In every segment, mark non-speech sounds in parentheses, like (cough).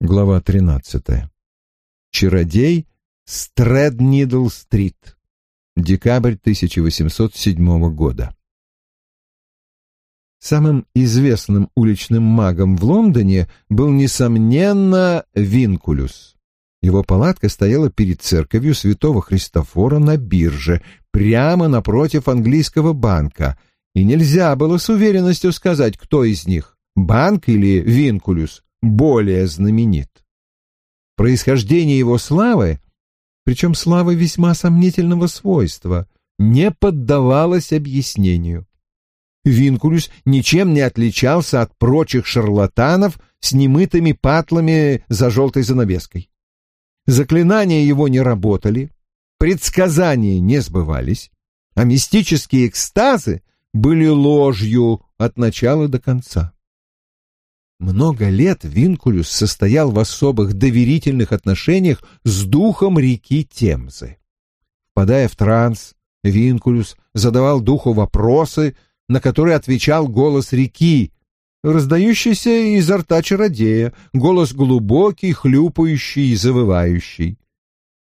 Глава 13. Чародей Стрэднидл-стрит. Декабрь 1807 года. Самым известным уличным магом в Лондоне был, несомненно, Винкулюс. Его палатка стояла перед церковью святого Христофора на бирже, прямо напротив английского банка, и нельзя было с уверенностью сказать, кто из них — банк или Винкулюс — более знаменит. Происхождение его славы, причем славы весьма сомнительного свойства, не поддавалось объяснению. Винкулюс ничем не отличался от прочих шарлатанов с немытыми патлами за желтой занавеской. Заклинания его не работали, предсказания не сбывались, а мистические экстазы были ложью от начала до конца. Много лет Винкулюс состоял в особых доверительных отношениях с духом реки Темзы. Впадая в транс, Винкулюс задавал духу вопросы, на которые отвечал голос реки, раздающийся изо рта чародея, голос глубокий, хлюпающий и завывающий.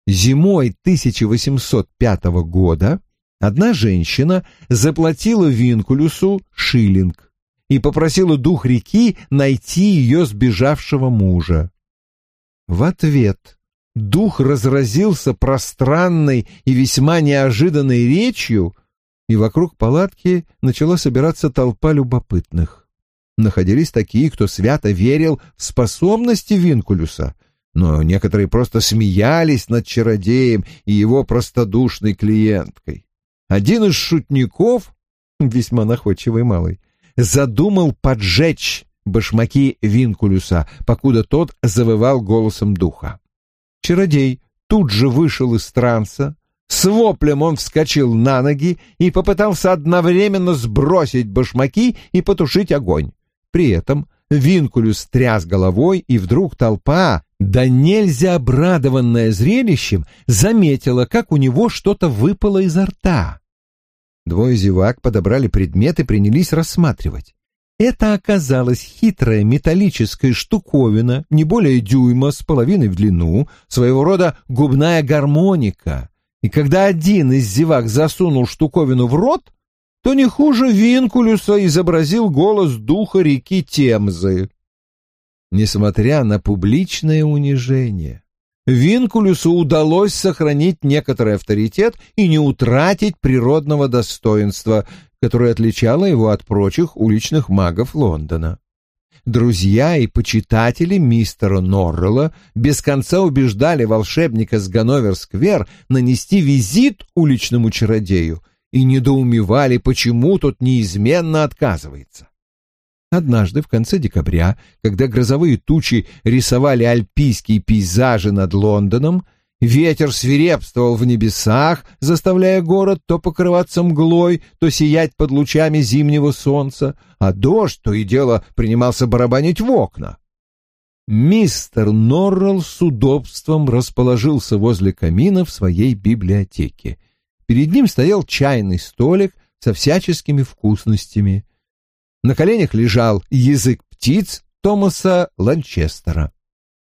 Зимой 1805 года одна женщина заплатила Винкулюсу шиллинг и попросила дух реки найти ее сбежавшего мужа. В ответ дух разразился пространной и весьма неожиданной речью, и вокруг палатки начала собираться толпа любопытных. Находились такие, кто свято верил в способности Винкулюса, но некоторые просто смеялись над чародеем и его простодушной клиенткой. Один из шутников, (laughs) весьма находчивый малый, задумал поджечь башмаки Винкулюса, покуда тот завывал голосом духа. Чародей тут же вышел из транса, с воплем он вскочил на ноги и попытался одновременно сбросить башмаки и потушить огонь. При этом Винкулюс тряс головой, и вдруг толпа, да нельзя обрадованная зрелищем, заметила, как у него что-то выпало изо рта. Двое зевак подобрали предмет и принялись рассматривать. Это оказалась хитрая металлическая штуковина, не более дюйма, с половиной в длину, своего рода губная гармоника. И когда один из зевак засунул штуковину в рот, то не хуже Винкулюса изобразил голос духа реки Темзы. Несмотря на публичное унижение, Винкулюсу удалось сохранить некоторый авторитет и не утратить природного достоинства, которое отличало его от прочих уличных магов Лондона. Друзья и почитатели мистера Норрелла без конца убеждали волшебника с Ганновер-сквер нанести визит уличному чародею и недоумевали, почему тот неизменно отказывается. Однажды в конце декабря, когда грозовые тучи рисовали альпийские пейзажи над Лондоном, ветер свирепствовал в небесах, заставляя город то покрываться мглой, то сиять под лучами зимнего солнца, а дождь то и дело принимался барабанить в окна. Мистер Норрелл с удобством расположился возле камина в своей библиотеке. Перед ним стоял чайный столик со всяческими вкусностями — на коленях лежал язык птиц Томаса Ланчестера.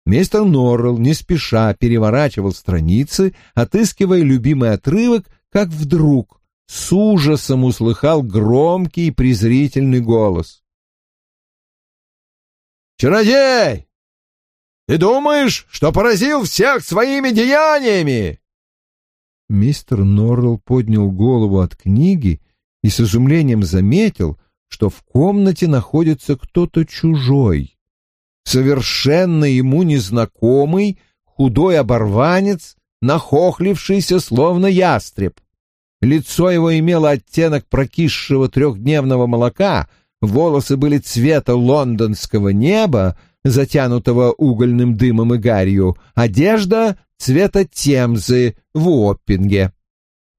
Мистер Норрелл не спеша переворачивал страницы, отыскивая любимый отрывок, как вдруг с ужасом услыхал громкий и презрительный голос. «Чародей! Ты думаешь, что поразил всех своими деяниями?» Мистер Норрелл поднял голову от книги и с изумлением заметил, что в комнате находится кто-то чужой, совершенно ему незнакомый, худой оборванец, нахохлившийся, словно ястреб. Лицо его имело оттенок прокисшего трехдневного молока, волосы были цвета лондонского неба, затянутого угольным дымом и гарью, одежда — цвета темзы в Уоппинге.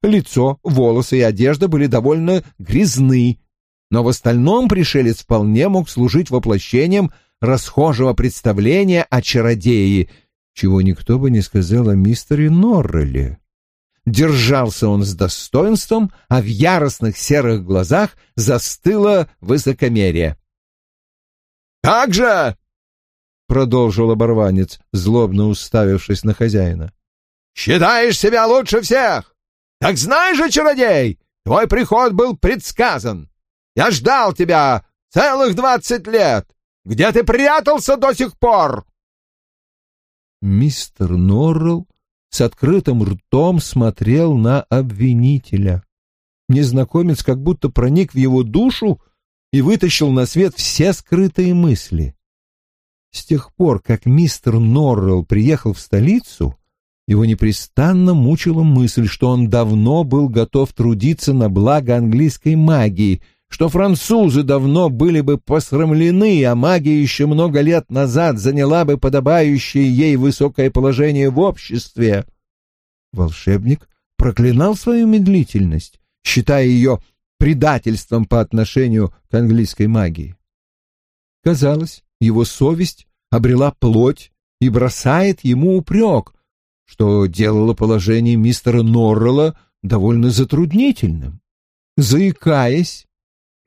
Лицо, волосы и одежда были довольно грязны, но в остальном пришелец вполне мог служить воплощением расхожего представления о чародее, чего никто бы не сказал о мистере Норреле. Держался он с достоинством, а в яростных серых глазах застыло высокомерие. «Как же!» — продолжил оборванец, злобно уставившись на хозяина. «Считаешь себя лучше всех? Так знай же, чародей, твой приход был предсказан. Я ждал тебя целых двадцать лет. Где ты прятался до сих пор?» Мистер Норрелл с открытым ртом смотрел на обвинителя. Незнакомец как будто проник в его душу и вытащил на свет все скрытые мысли. С тех пор, как мистер Норрелл приехал в столицу, его непрестанно мучила мысль, что он давно был готов трудиться на благо английской магии, что французы давно были бы посрамлены, а магия еще много лет назад заняла бы подобающее ей высокое положение в обществе. Волшебник проклинал свою медлительность, считая ее предательством по отношению к английской магии. Казалось, его совесть обрела плоть и бросает ему упрек, что делало положение мистера Норрелла довольно затруднительным. Заикаясь,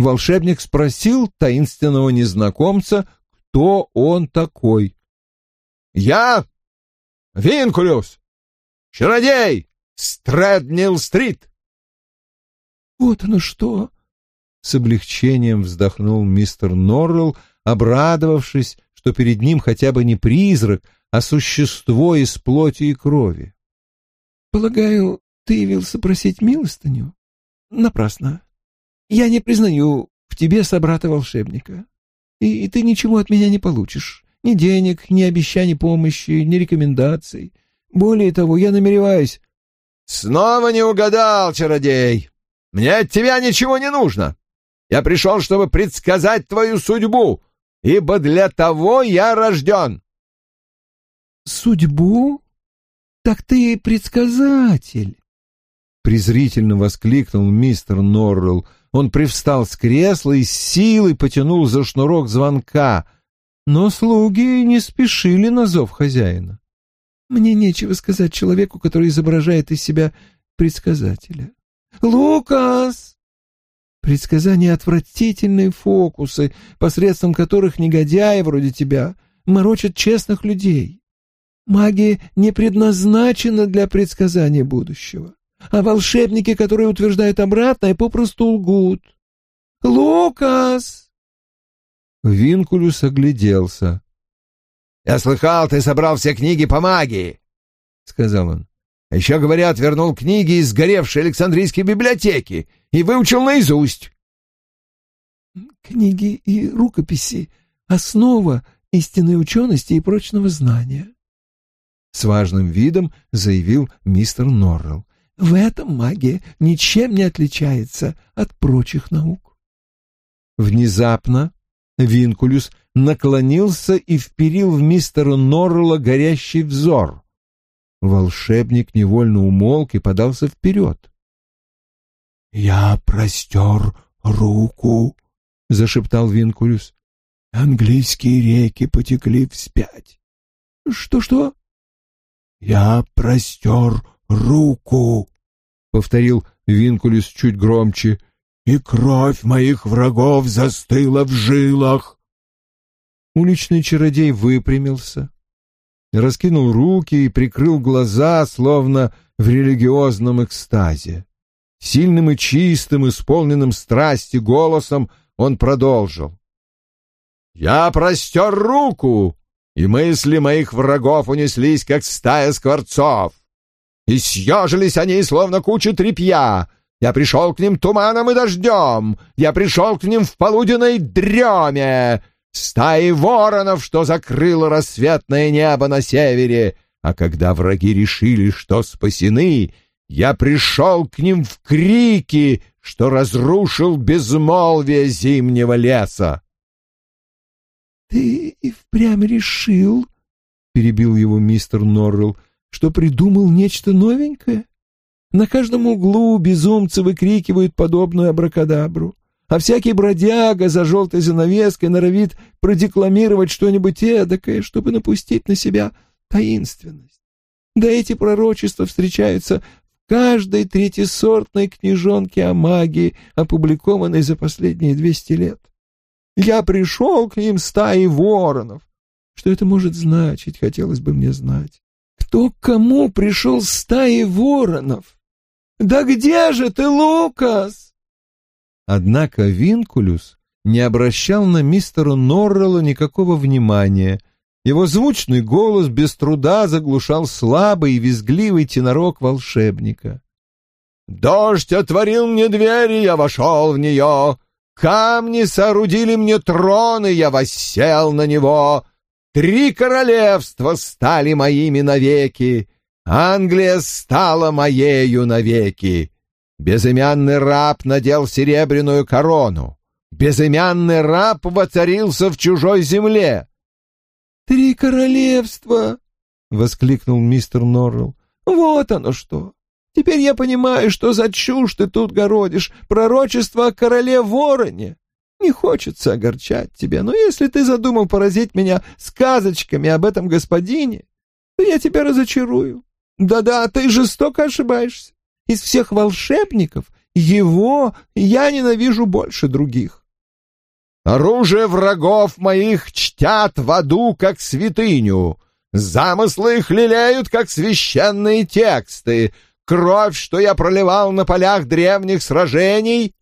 волшебник спросил таинственного незнакомца, кто он такой. «Я Винкулюс, чародей Стрэднил-стрит!» «Вот оно что!» — с облегчением вздохнул мистер Норрелл, обрадовавшись, что перед ним хотя бы не призрак, а существо из плоти и крови. «Полагаю, ты явился просить милостыню? Напрасно. Я не признаю в тебе собрата-волшебника, и, и ты ничего от меня не получишь. Ни денег, ни обещаний помощи, ни рекомендаций. Более того, я намереваюсь...» «Снова не угадал, чародей! Мне от тебя ничего не нужно. Я пришел, чтобы предсказать твою судьбу, ибо для того я рожден. Судьбу? Так ты предсказатель. Презрительно воскликнул мистер Норрелл. Он привстал с кресла и с силой потянул за шнурок звонка, но слуги не спешили на зов хозяина. Мне нечего сказать человеку, который изображает из себя предсказателя. «Лукас!» Предсказания — отвратительные фокусы, посредством которых негодяи вроде тебя морочат честных людей. Магия не предназначена для предсказания будущего, а волшебники, которые утверждают обратное, попросту лгут. «Лукас!» Винкулюс огляделся. «Я слыхал, ты собрал все книги по магии», — сказал он. А еще, говорят, вернул книги из сгоревшей Александрийской библиотеки и выучил наизусть. Книги и рукописи — основа истинной учености и прочного знания. С важным видом заявил мистер Норрелл. В этом магия ничем не отличается от прочих наук. Внезапно Винкулюс наклонился и вперил в мистера Норрелла горящий взор. Волшебник невольно умолк и подался вперед. «Я простер руку», — зашептал Винкулюс. «Английские реки потекли вспять». «Что-что?» «Я простер руку», — повторил Винкулюс чуть громче, «и кровь моих врагов застыла в жилах». Уличный чародей выпрямился, раскинул руки и прикрыл глаза, словно в религиозном экстазе. Сильным и чистым, исполненным страсти голосом он продолжил. «Я простер руку, и мысли моих врагов унеслись, как стая скворцов. И съежились они, словно куча тряпья. Я пришел к ним туманом и дождем, я пришел к ним в полуденной дреме, стаи воронов, что закрыло рассветное небо на севере, а когда враги решили, что спасены, я пришел к ним в крики, что разрушил безмолвие зимнего леса. — Ты и впрямь решил, — перебил его мистер Норрелл, — что придумал нечто новенькое? На каждом углу безумцы выкрикивают подобную абракадабру а всякий бродяга за желтой занавеской норовит продекламировать что-нибудь эдакое, чтобы напустить на себя таинственность. Да эти пророчества встречаются в каждой третьесортной книжонке о магии, опубликованной за последние двести лет. Я пришел к ним стаи воронов, Что это может значить, хотелось бы мне знать. Кто к кому пришел с стаи воронов? Да где же ты, Лукас? Однако Винкулюс не обращал на мистера Норрелла никакого внимания. Его звучный голос без труда заглушал слабый и визгливый тенорок волшебника. «Дождь отворил мне двери, я вошел в нее. Камни соорудили мне троны, я воссел на него. Три королевства стали моими навеки. Англия стала моею навеки. Безымянный раб надел серебряную корону. Безымянный раб воцарился в чужой земле. «Три королевства!» — воскликнул мистер Норрелл. «Вот оно что! Теперь я понимаю, что за чушь ты тут городишь, пророчество о короле Вороне. Не хочется огорчать тебя, но если ты задумал поразить меня сказочками об этом господине, то я тебя разочарую. Да-да, ты жестоко ошибаешься. Из всех волшебников его я ненавижу больше других. Оружие врагов моих чтят в аду, как святыню. Замыслы их лелеют, как священные тексты. Кровь, что я проливал на полях древних сражений,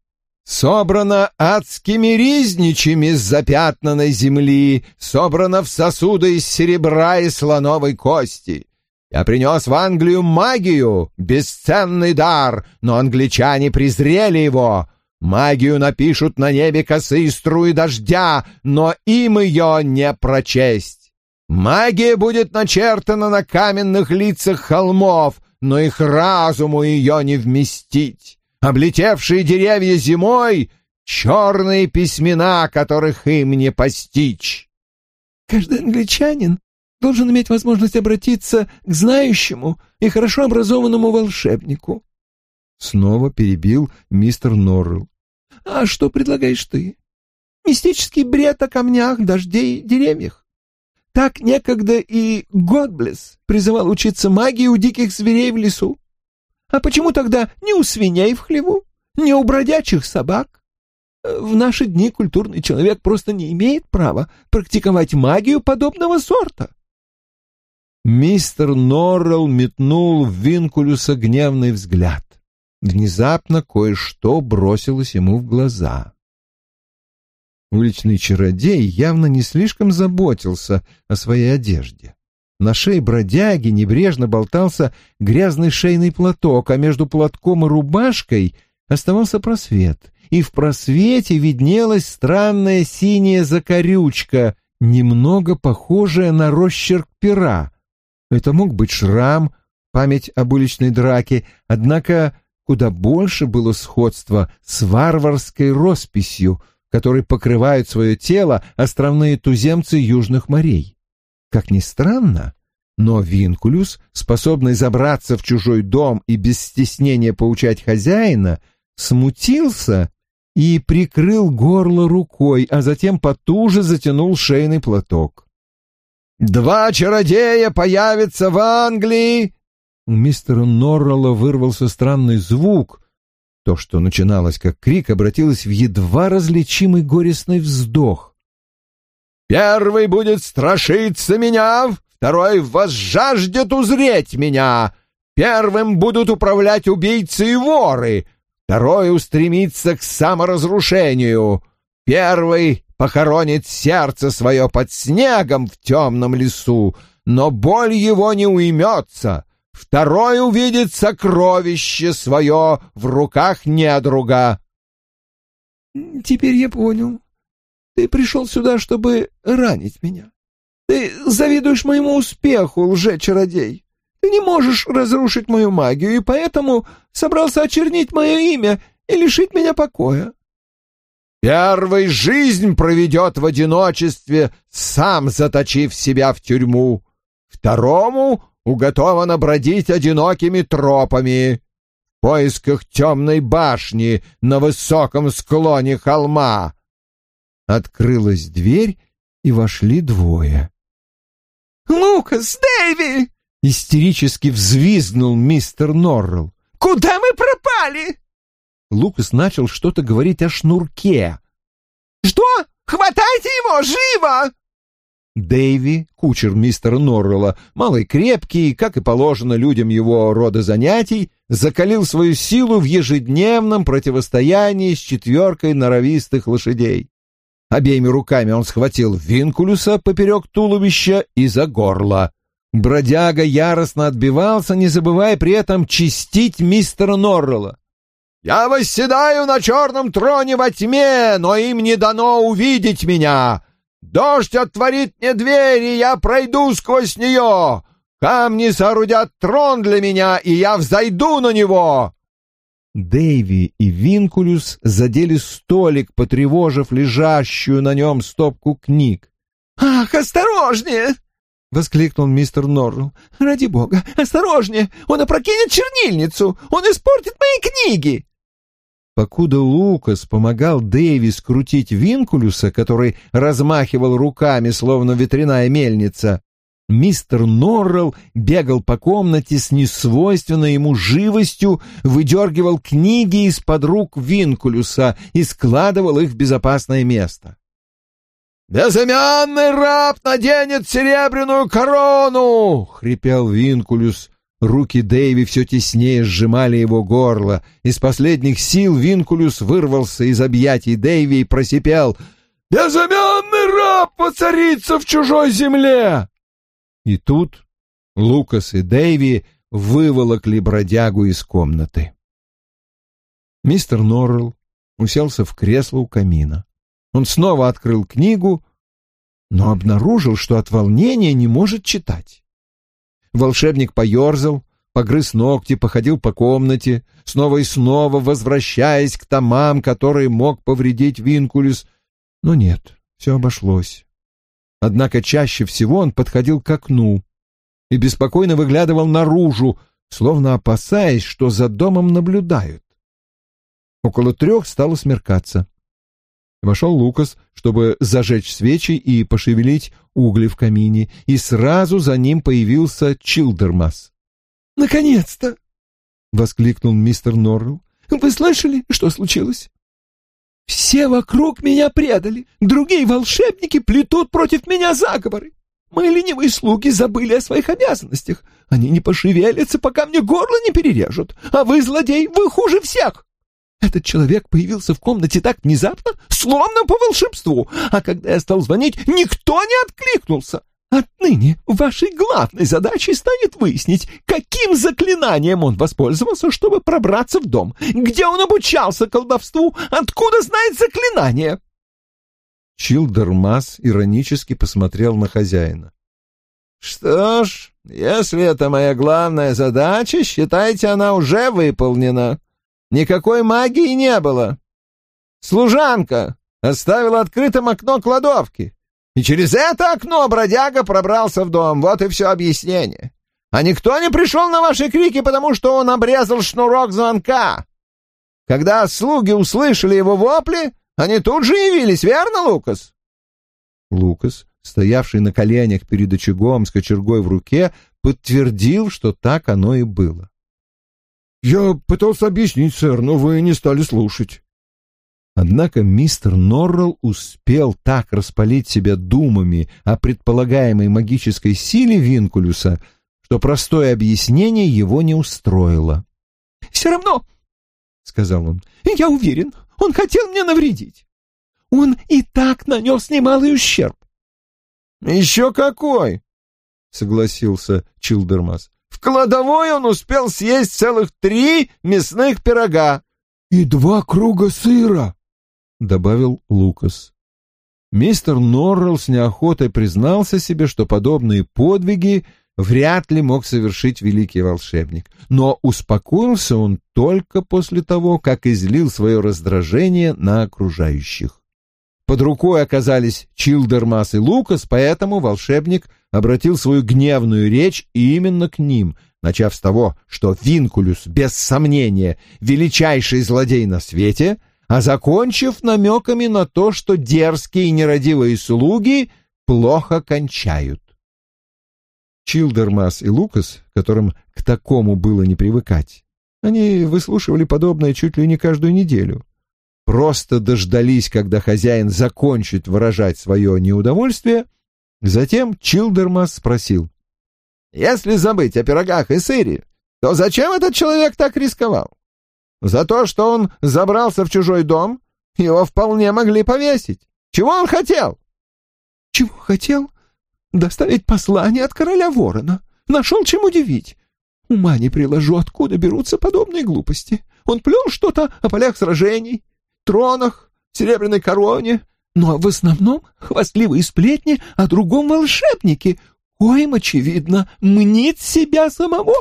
собрана адскими ризничами с запятнанной земли, собрана в сосуды из серебра и слоновой кости. Я принес в Англию магию, бесценный дар, но англичане презрели его. Магию напишут на небе косые струи дождя, но им ее не прочесть. Магия будет начертана на каменных лицах холмов, но их разуму ее не вместить. Облетевшие деревья зимой — черные письмена, которых им не постичь. Каждый англичанин должен иметь возможность обратиться к знающему и хорошо образованному волшебнику. Снова перебил мистер Норрелл. «А что предлагаешь ты? Мистический бред о камнях, дождей, деревьях. Так некогда и Годблес призывал учиться магии у диких зверей в лесу. А почему тогда не у свиней в хлеву, не у бродячих собак? В наши дни культурный человек просто не имеет права практиковать магию подобного сорта. Мистер Норрелл метнул в Винкулюса гневный взгляд. Внезапно кое-что бросилось ему в глаза. Уличный чародей явно не слишком заботился о своей одежде. На шее бродяги небрежно болтался грязный шейный платок, а между платком и рубашкой оставался просвет, и в просвете виднелась странная синяя закорючка, немного похожая на росчерк пера. Это мог быть шрам, память об уличной драке, однако куда больше было сходства с варварской росписью, которой покрывают свое тело островные туземцы южных морей. Как ни странно, но Винкулюс, способный забраться в чужой дом и без стеснения поучать хозяина, смутился и прикрыл горло рукой, а затем потуже затянул шейный платок. «Два чародея появятся в Англии у мистера Норрелла вырвался странный звук. То, что начиналось как крик, обратилось в едва различимый горестный вздох. «Первый будет страшиться меня, второй возжаждет узреть меня. Первым будут управлять убийцы и воры, второй устремится к саморазрушению. Первый похоронит сердце свое под снегом в темном лесу, но боль его не уймется» второй увидит сокровище свое в руках недруга. Теперь я понял. Ты пришел сюда, чтобы ранить меня. Ты завидуешь моему успеху, лже-чародей. Ты не можешь разрушить мою магию, и поэтому собрался очернить мое имя и лишить меня покоя. Первый жизнь проведет в одиночестве, сам заточив себя в тюрьму. Второму уготовано бродить одинокими тропами в поисках темной башни на высоком склоне холма. Открылась дверь, и вошли двое. «Лукас, Дэйви!» — истерически взвизгнул мистер Норрелл. «Куда мы пропали?» Лукас начал что-то говорить о шнурке. «Что? Хватайте его! Живо!» Дэйви, кучер мистера Норрелла, малый крепкий, как и положено людям его рода занятий, закалил свою силу в ежедневном противостоянии с четверкой норовистых лошадей. Обеими руками он схватил Винкулюса поперек туловища и за горло. Бродяга яростно отбивался, не забывая при этом чистить мистера Норрелла. «Я восседаю на черном троне во тьме, но им не дано увидеть меня. Дождь отворит мне двери, я пройду сквозь нее. Камни соорудят трон для меня, и я взойду на него. Дэйви и Винкулюс задели столик, потревожив лежащую на нем стопку книг. «Ах, осторожнее!» — воскликнул мистер Норрелл. «Ради бога, осторожнее! Он опрокинет чернильницу! Он испортит мои книги!» Покуда Лукас помогал Дэви скрутить Винкулюса, который размахивал руками, словно ветряная мельница, мистер Норрелл бегал по комнате с несвойственной ему живостью, выдергивал книги из-под рук Винкулюса и складывал их в безопасное место. «Безымянный раб наденет серебряную корону!» — хрипел Винкулюс, Руки Дэйви все теснее сжимали его горло. Из последних сил Винкулюс вырвался из объятий Дэйви и просипел «Безымянный раб воцарится в чужой земле!» И тут Лукас и Дэйви выволокли бродягу из комнаты. Мистер Норрелл уселся в кресло у камина. Он снова открыл книгу, но обнаружил, что от волнения не может читать. Волшебник поерзал, погрыз ногти, походил по комнате, снова и снова возвращаясь к томам, которые мог повредить Винкулюс. Но нет, все обошлось. Однако чаще всего он подходил к окну и беспокойно выглядывал наружу, словно опасаясь, что за домом наблюдают. Около трех стало смеркаться. Вошел Лукас, чтобы зажечь свечи и пошевелить угли в камине, и сразу за ним появился Чилдермас. «Наконец-то!» — воскликнул мистер Норрелл. «Вы слышали, что случилось?» «Все вокруг меня предали, другие волшебники плетут против меня заговоры. Мои ленивые слуги забыли о своих обязанностях. Они не пошевелятся, пока мне горло не перережут. А вы, злодей, вы хуже всех!» Этот человек появился в комнате так внезапно, словно по волшебству, а когда я стал звонить, никто не откликнулся. Отныне вашей главной задачей станет выяснить, каким заклинанием он воспользовался, чтобы пробраться в дом, где он обучался колдовству, откуда знает заклинание. Чилдермас иронически посмотрел на хозяина. «Что ж, если это моя главная задача, считайте, она уже выполнена. Никакой магии не было. Служанка оставила открытым окно кладовки, и через это окно бродяга пробрался в дом. Вот и все объяснение. А никто не пришел на ваши крики, потому что он обрезал шнурок звонка. Когда слуги услышали его вопли, они тут же явились, верно, Лукас? Лукас, стоявший на коленях перед очагом с кочергой в руке, подтвердил, что так оно и было. «Я пытался объяснить, сэр, но вы не стали слушать». Однако мистер Норрелл успел так распалить себя думами о предполагаемой магической силе Винкулюса, что простое объяснение его не устроило. «Все равно», — сказал он, — «я уверен, он хотел мне навредить. Он и так нанес немалый ущерб». «Еще какой!» — согласился Чилдермас. В кладовой он успел съесть целых три мясных пирога. — И два круга сыра, — добавил Лукас. Мистер Норрелл с неохотой признался себе, что подобные подвиги вряд ли мог совершить великий волшебник, но успокоился он только после того, как излил свое раздражение на окружающих. Под рукой оказались Чилдермас и Лукас, поэтому волшебник обратил свою гневную речь именно к ним, начав с того, что Винкулюс, без сомнения, величайший злодей на свете, а закончив намеками на то, что дерзкие и нерадивые слуги плохо кончают. Чилдермас и Лукас, которым к такому было не привыкать, они выслушивали подобное чуть ли не каждую неделю. Просто дождались, когда хозяин закончит выражать свое неудовольствие — Затем Чилдермас спросил. «Если забыть о пирогах и сыре, то зачем этот человек так рисковал? За то, что он забрался в чужой дом, его вполне могли повесить. Чего он хотел?» «Чего хотел? Доставить послание от короля ворона. Нашел чем удивить. Ума не приложу, откуда берутся подобные глупости. Он плел что-то о полях сражений, тронах, серебряной короне, но в основном хвастливые сплетни о другом волшебнике, коим, очевидно, мнит себя самого.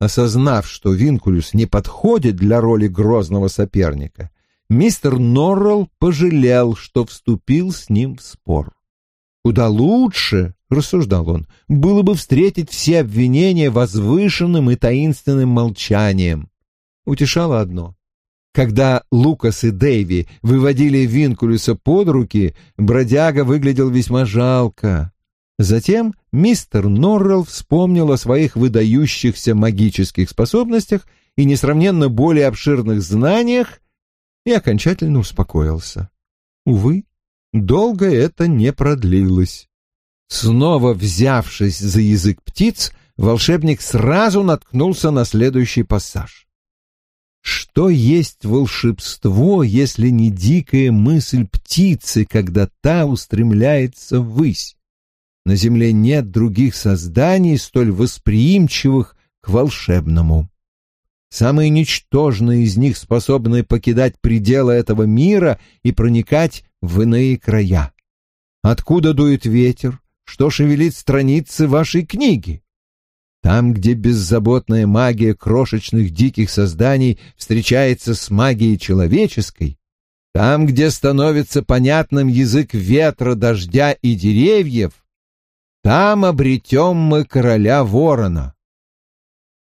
Осознав, что Винкулюс не подходит для роли грозного соперника, мистер Норрелл пожалел, что вступил с ним в спор. Куда лучше, — рассуждал он, — было бы встретить все обвинения возвышенным и таинственным молчанием. Утешало одно. Когда Лукас и Дэйви выводили Винкулюса под руки, бродяга выглядел весьма жалко. Затем мистер Норрелл вспомнил о своих выдающихся магических способностях и несравненно более обширных знаниях и окончательно успокоился. Увы, долго это не продлилось. Снова взявшись за язык птиц, волшебник сразу наткнулся на следующий пассаж. Что есть волшебство, если не дикая мысль птицы, когда та устремляется ввысь? На земле нет других созданий, столь восприимчивых к волшебному. Самые ничтожные из них способны покидать пределы этого мира и проникать в иные края. Откуда дует ветер? Что шевелит страницы вашей книги? Там, где беззаботная магия крошечных диких созданий встречается с магией человеческой, там, где становится понятным язык ветра, дождя и деревьев, там обретем мы короля ворона.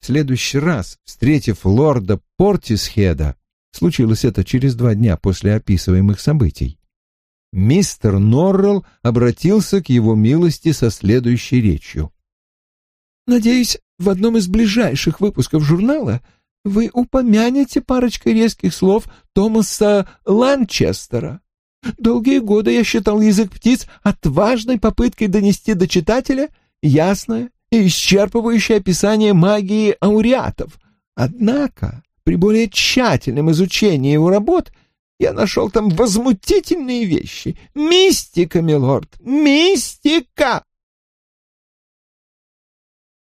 В следующий раз, встретив лорда Портисхеда, случилось это через два дня после описываемых событий, мистер Норрелл обратился к его милости со следующей речью. Надеюсь, в одном из ближайших выпусков журнала вы упомянете парочкой резких слов Томаса Ланчестера. Долгие годы я считал язык птиц отважной попыткой донести до читателя ясное и исчерпывающее описание магии ауреатов. Однако, при более тщательном изучении его работ, я нашел там возмутительные вещи. Мистика, милорд, мистика!